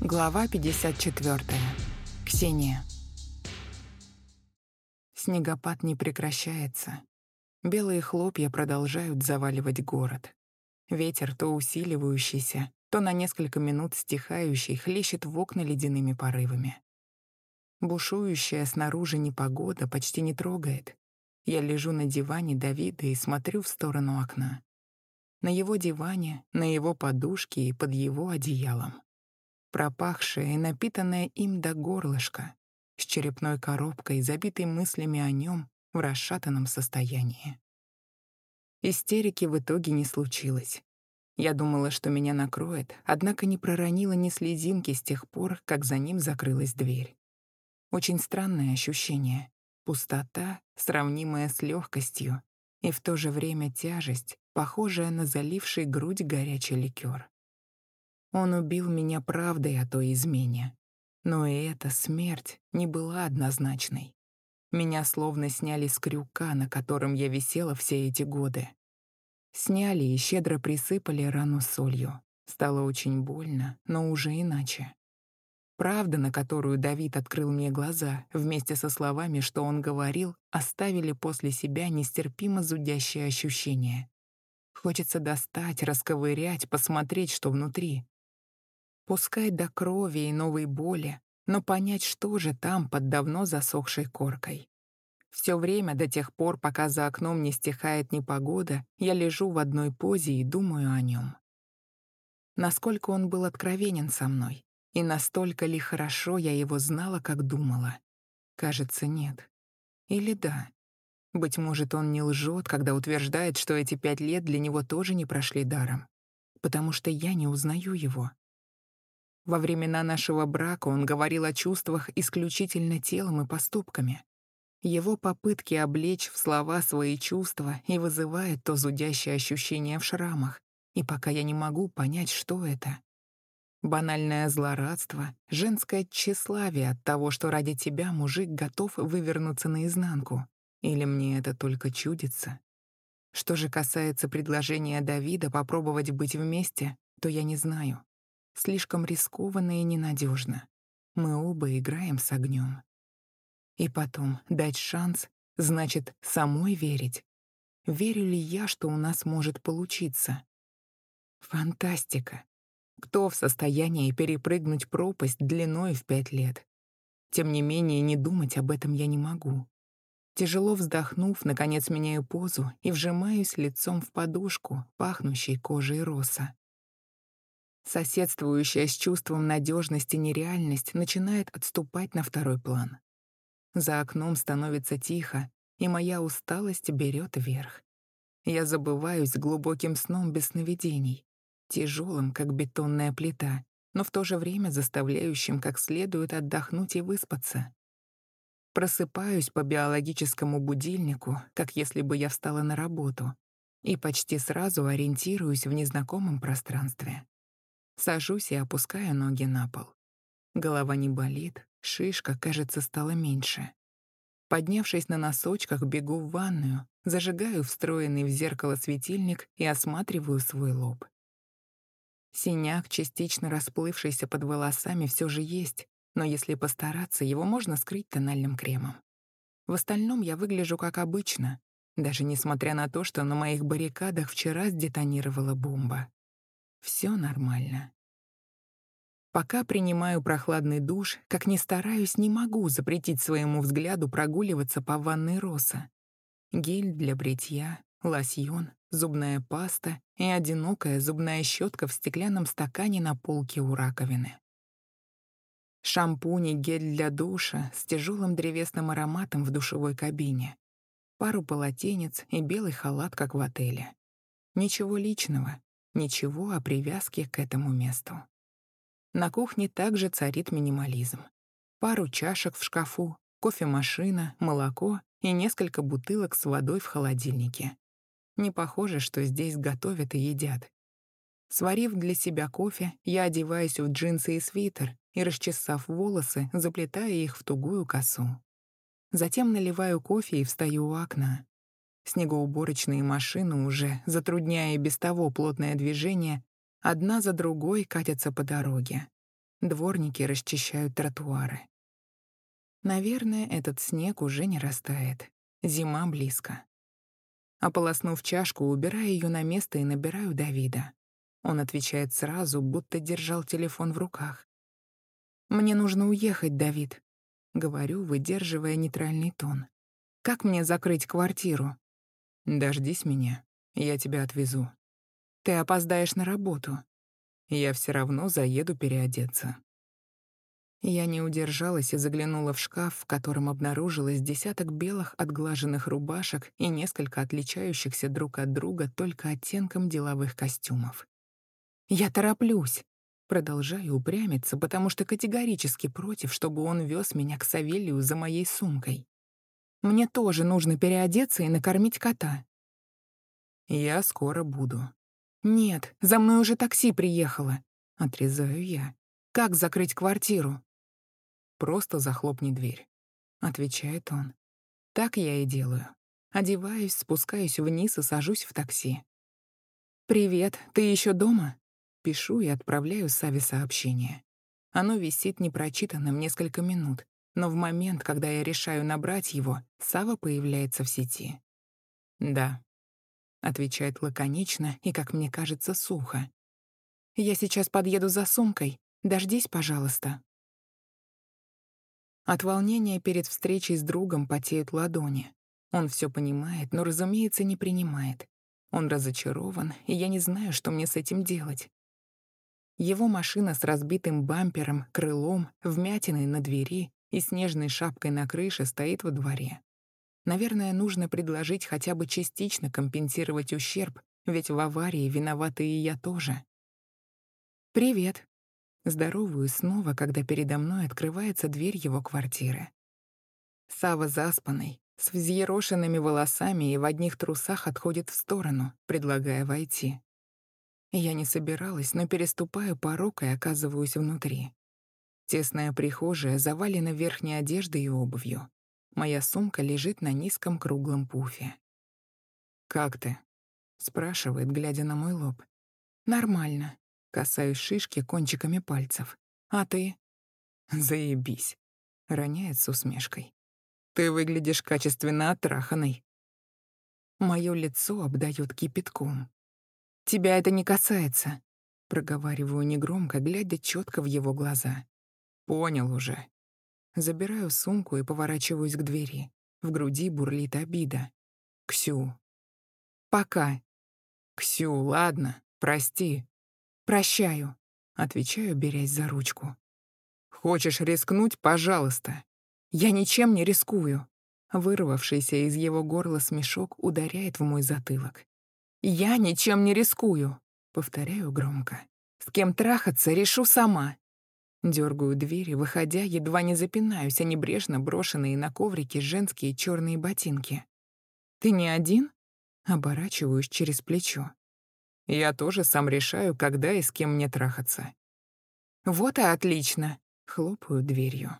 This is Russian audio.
Глава 54. Ксения. Снегопад не прекращается. Белые хлопья продолжают заваливать город. Ветер, то усиливающийся, то на несколько минут стихающий, хлещет в окна ледяными порывами. Бушующая снаружи непогода почти не трогает. Я лежу на диване Давида и смотрю в сторону окна. На его диване, на его подушке и под его одеялом пропахшее и напитанное им до горлышка, с черепной коробкой, забитой мыслями о нем в расшатанном состоянии. Истерики в итоге не случилось. Я думала, что меня накроет, однако не проронила ни слезинки с тех пор, как за ним закрылась дверь. Очень странное ощущение. Пустота, сравнимая с легкостью, и в то же время тяжесть, похожая на заливший грудь горячий ликер. Он убил меня правдой о той измене. Но и эта смерть не была однозначной. Меня словно сняли с крюка, на котором я висела все эти годы. Сняли и щедро присыпали рану солью. Стало очень больно, но уже иначе. Правда, на которую Давид открыл мне глаза, вместе со словами, что он говорил, оставили после себя нестерпимо зудящее ощущение. Хочется достать, расковырять, посмотреть, что внутри. Пускай до крови и новой боли, но понять, что же там под давно засохшей коркой. Все время до тех пор, пока за окном не стихает непогода, я лежу в одной позе и думаю о нем. Насколько он был откровенен со мной, и настолько ли хорошо я его знала, как думала. Кажется, нет. Или да. Быть может, он не лжет, когда утверждает, что эти пять лет для него тоже не прошли даром. Потому что я не узнаю его. Во времена нашего брака он говорил о чувствах исключительно телом и поступками. Его попытки облечь в слова свои чувства и вызывают то зудящее ощущение в шрамах, и пока я не могу понять, что это. Банальное злорадство, женское тщеславие от того, что ради тебя мужик готов вывернуться наизнанку. Или мне это только чудится? Что же касается предложения Давида попробовать быть вместе, то я не знаю слишком рискованно и ненадежно. Мы оба играем с огнем. И потом, дать шанс значит самой верить. Верю ли я, что у нас может получиться? Фантастика. Кто в состоянии перепрыгнуть пропасть длиной в пять лет? Тем не менее, не думать об этом я не могу. Тяжело вздохнув, наконец меняю позу и вжимаюсь лицом в подушку, пахнущей кожей роса. Соседствующая с чувством надежности нереальность начинает отступать на второй план. За окном становится тихо, и моя усталость берет верх. Я забываюсь глубоким сном без сновидений, тяжелым, как бетонная плита, но в то же время заставляющим как следует отдохнуть и выспаться. Просыпаюсь по биологическому будильнику, как если бы я встала на работу, и почти сразу ориентируюсь в незнакомом пространстве. Сажусь и опускаю ноги на пол. Голова не болит, шишка, кажется, стала меньше. Поднявшись на носочках, бегу в ванную, зажигаю встроенный в зеркало светильник и осматриваю свой лоб. Синяк, частично расплывшийся под волосами, все же есть, но если постараться, его можно скрыть тональным кремом. В остальном я выгляжу как обычно, даже несмотря на то, что на моих баррикадах вчера сдетонировала бомба. Все нормально. Пока принимаю прохладный душ, как ни стараюсь, не могу запретить своему взгляду прогуливаться по ванной роса. Гель для бритья, лосьон, зубная паста и одинокая зубная щетка в стеклянном стакане на полке у раковины. Шампунь и гель для душа с тяжелым древесным ароматом в душевой кабине. Пару полотенец и белый халат, как в отеле. Ничего личного, Ничего о привязке к этому месту. На кухне также царит минимализм. Пару чашек в шкафу, кофемашина, молоко и несколько бутылок с водой в холодильнике. Не похоже, что здесь готовят и едят. Сварив для себя кофе, я одеваюсь в джинсы и свитер и, расчесав волосы, заплетаю их в тугую косу. Затем наливаю кофе и встаю у окна. Снегоуборочные машины уже, затрудняя без того плотное движение, одна за другой катятся по дороге. Дворники расчищают тротуары. Наверное, этот снег уже не растает. Зима близко. Ополоснув чашку, убираю ее на место и набираю Давида. Он отвечает сразу, будто держал телефон в руках. «Мне нужно уехать, Давид», — говорю, выдерживая нейтральный тон. «Как мне закрыть квартиру?» «Дождись меня, я тебя отвезу». «Ты опоздаешь на работу». «Я все равно заеду переодеться». Я не удержалась и заглянула в шкаф, в котором обнаружилось десяток белых отглаженных рубашек и несколько отличающихся друг от друга только оттенком деловых костюмов. «Я тороплюсь!» Продолжаю упрямиться, потому что категорически против, чтобы он вез меня к Савелию за моей сумкой. Мне тоже нужно переодеться и накормить кота. Я скоро буду. Нет, за мной уже такси приехало. Отрезаю я. Как закрыть квартиру? Просто захлопни дверь», — отвечает он. Так я и делаю. Одеваюсь, спускаюсь вниз и сажусь в такси. «Привет, ты еще дома?» Пишу и отправляю Саве сообщение. Оно висит непрочитанным несколько минут, но в момент, когда я решаю набрать его, Сава появляется в сети. «Да», — отвечает лаконично и, как мне кажется, сухо. «Я сейчас подъеду за сумкой. Дождись, пожалуйста». От волнения перед встречей с другом потеют ладони. Он все понимает, но, разумеется, не принимает. Он разочарован, и я не знаю, что мне с этим делать. Его машина с разбитым бампером, крылом, вмятиной на двери и снежной шапкой на крыше стоит во дворе. Наверное, нужно предложить хотя бы частично компенсировать ущерб, ведь в аварии виновата и я тоже. «Привет», Здоровую снова, когда передо мной открывается дверь его квартиры. Сава заспанный, с взъерошенными волосами и в одних трусах отходит в сторону, предлагая войти. Я не собиралась, но переступаю порог и оказываюсь внутри. Тесная прихожая завалена верхней одеждой и обувью. Моя сумка лежит на низком круглом пуфе. «Как ты?» — спрашивает, глядя на мой лоб. «Нормально. Касаюсь шишки кончиками пальцев. «А ты?» «Заебись», — роняет с усмешкой. «Ты выглядишь качественно оттраханной». Моё лицо обдает кипятком. «Тебя это не касается», — проговариваю негромко, глядя четко в его глаза. «Понял уже». Забираю сумку и поворачиваюсь к двери. В груди бурлит обида. «Ксю». «Пока». «Ксю, ладно, прости, «Прощаю», — отвечаю, берясь за ручку. «Хочешь рискнуть? Пожалуйста». «Я ничем не рискую». Вырвавшийся из его горла смешок ударяет в мой затылок. «Я ничем не рискую», — повторяю громко. «С кем трахаться, решу сама». Дергаю двери, выходя, едва не запинаюсь, а небрежно брошенные на коврике женские черные ботинки. «Ты не один?» Оборачиваюсь через плечо. Я тоже сам решаю, когда и с кем мне трахаться. Вот и отлично. Хлопаю дверью.